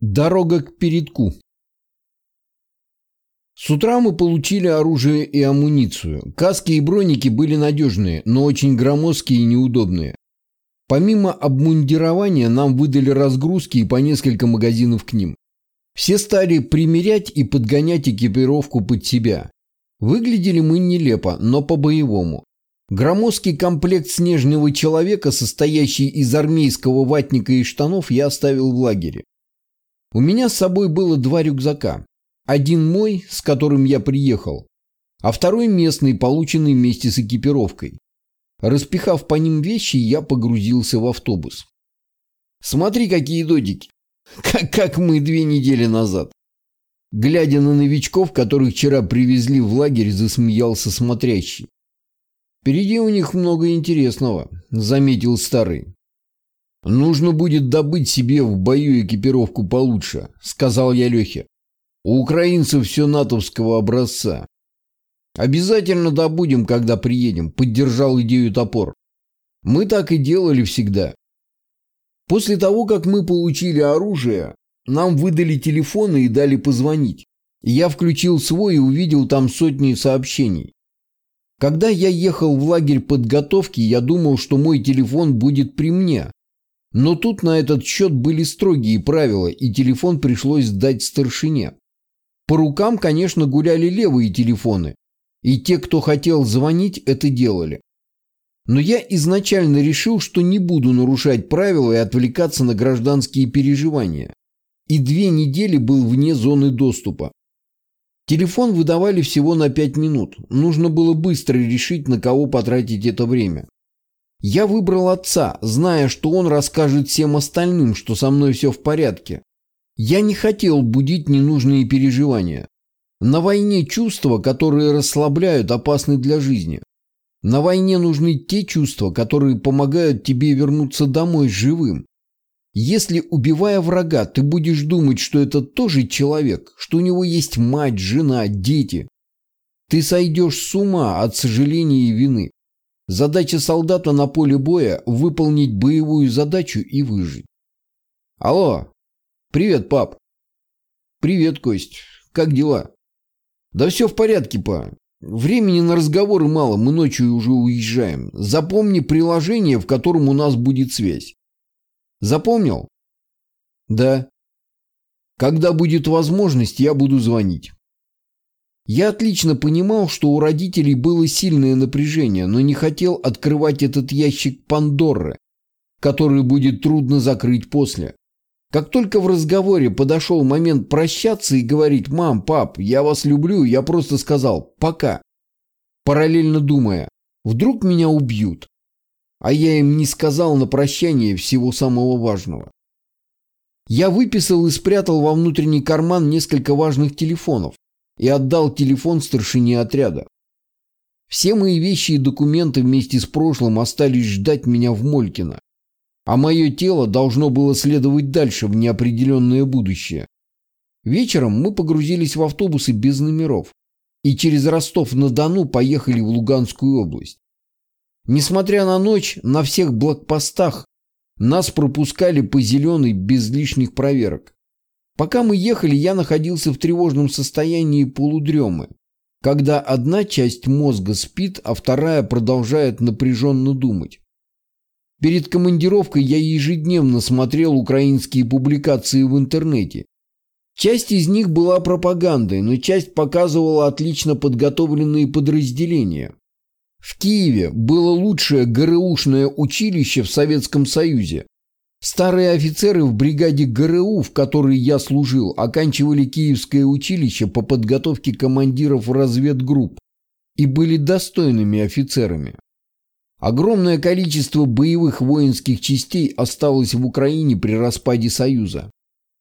Дорога к передку. С утра мы получили оружие и амуницию. Каски и броники были надежные, но очень громоздкие и неудобные. Помимо обмундирования нам выдали разгрузки и по несколько магазинов к ним. Все стали примерять и подгонять экипировку под себя. Выглядели мы нелепо, но по-боевому. Громоздкий комплект снежного человека, состоящий из армейского ватника и штанов, я оставил в лагере. У меня с собой было два рюкзака. Один мой, с которым я приехал, а второй местный, полученный вместе с экипировкой. Распихав по ним вещи, я погрузился в автобус. Смотри, какие додики. Как, как мы две недели назад. Глядя на новичков, которых вчера привезли в лагерь, засмеялся смотрящий. «Впереди у них много интересного», — заметил старый. «Нужно будет добыть себе в бою экипировку получше», — сказал я Лехе. «У украинцев все натовского образца». «Обязательно добудем, когда приедем», — поддержал идею топор. «Мы так и делали всегда». После того, как мы получили оружие, нам выдали телефоны и дали позвонить. Я включил свой и увидел там сотни сообщений. Когда я ехал в лагерь подготовки, я думал, что мой телефон будет при мне, но тут на этот счет были строгие правила, и телефон пришлось сдать старшине. По рукам, конечно, гуляли левые телефоны, и те, кто хотел звонить, это делали. Но я изначально решил, что не буду нарушать правила и отвлекаться на гражданские переживания. И две недели был вне зоны доступа. Телефон выдавали всего на пять минут. Нужно было быстро решить, на кого потратить это время. Я выбрал отца, зная, что он расскажет всем остальным, что со мной все в порядке. Я не хотел будить ненужные переживания. На войне чувства, которые расслабляют, опасны для жизни. На войне нужны те чувства, которые помогают тебе вернуться домой живым. Если, убивая врага, ты будешь думать, что это тоже человек, что у него есть мать, жена, дети, ты сойдешь с ума от сожаления и вины. Задача солдата на поле боя – выполнить боевую задачу и выжить. Алло. Привет, пап. Привет, Кость. Как дела? Да все в порядке, па. Времени на разговоры мало, мы ночью уже уезжаем. Запомни приложение, в котором у нас будет связь. Запомнил? Да. Когда будет возможность, я буду звонить. Я отлично понимал, что у родителей было сильное напряжение, но не хотел открывать этот ящик Пандоры, который будет трудно закрыть после. Как только в разговоре подошел момент прощаться и говорить «Мам, пап, я вас люблю», я просто сказал «Пока», параллельно думая «Вдруг меня убьют». А я им не сказал на прощание всего самого важного. Я выписал и спрятал во внутренний карман несколько важных телефонов, и отдал телефон старшине отряда. Все мои вещи и документы вместе с прошлым остались ждать меня в Молькино, а мое тело должно было следовать дальше в неопределенное будущее. Вечером мы погрузились в автобусы без номеров и через Ростов-на-Дону поехали в Луганскую область. Несмотря на ночь, на всех блокпостах нас пропускали по зеленой без лишних проверок. Пока мы ехали, я находился в тревожном состоянии полудремы, когда одна часть мозга спит, а вторая продолжает напряженно думать. Перед командировкой я ежедневно смотрел украинские публикации в интернете. Часть из них была пропагандой, но часть показывала отлично подготовленные подразделения. В Киеве было лучшее ГРУшное училище в Советском Союзе, Старые офицеры в бригаде ГРУ, в которой я служил, оканчивали Киевское училище по подготовке командиров разведгрупп и были достойными офицерами. Огромное количество боевых воинских частей осталось в Украине при распаде Союза.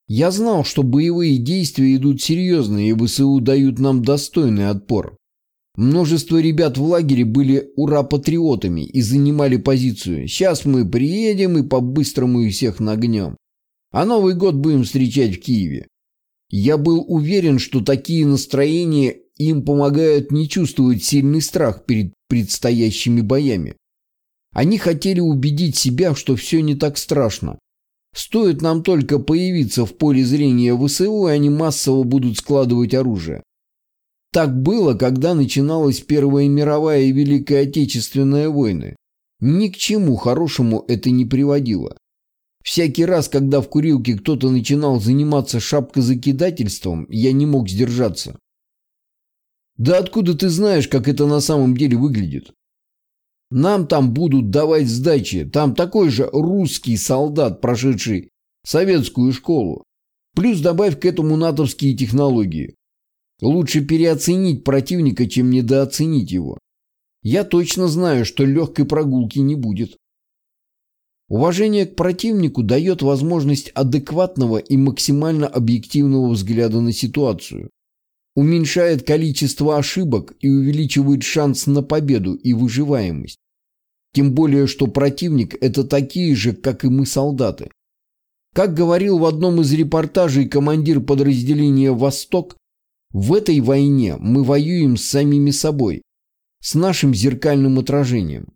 Я знал, что боевые действия идут серьезно, и ВСУ дают нам достойный отпор. Множество ребят в лагере были ура-патриотами и занимали позицию. Сейчас мы приедем и по-быстрому их всех нагнем. А Новый год будем встречать в Киеве. Я был уверен, что такие настроения им помогают не чувствовать сильный страх перед предстоящими боями. Они хотели убедить себя, что все не так страшно. Стоит нам только появиться в поле зрения ВСУ, и они массово будут складывать оружие. Так было, когда начиналась Первая мировая и Великая Отечественная войны. Ни к чему хорошему это не приводило. Всякий раз, когда в курилке кто-то начинал заниматься шапкозакидательством, я не мог сдержаться. Да откуда ты знаешь, как это на самом деле выглядит? Нам там будут давать сдачи. Там такой же русский солдат, прошедший советскую школу. Плюс добавь к этому натовские технологии. Лучше переоценить противника, чем недооценить его. Я точно знаю, что легкой прогулки не будет. Уважение к противнику дает возможность адекватного и максимально объективного взгляда на ситуацию. Уменьшает количество ошибок и увеличивает шанс на победу и выживаемость. Тем более, что противник – это такие же, как и мы солдаты. Как говорил в одном из репортажей командир подразделения «Восток», в этой войне мы воюем с самими собой, с нашим зеркальным отражением.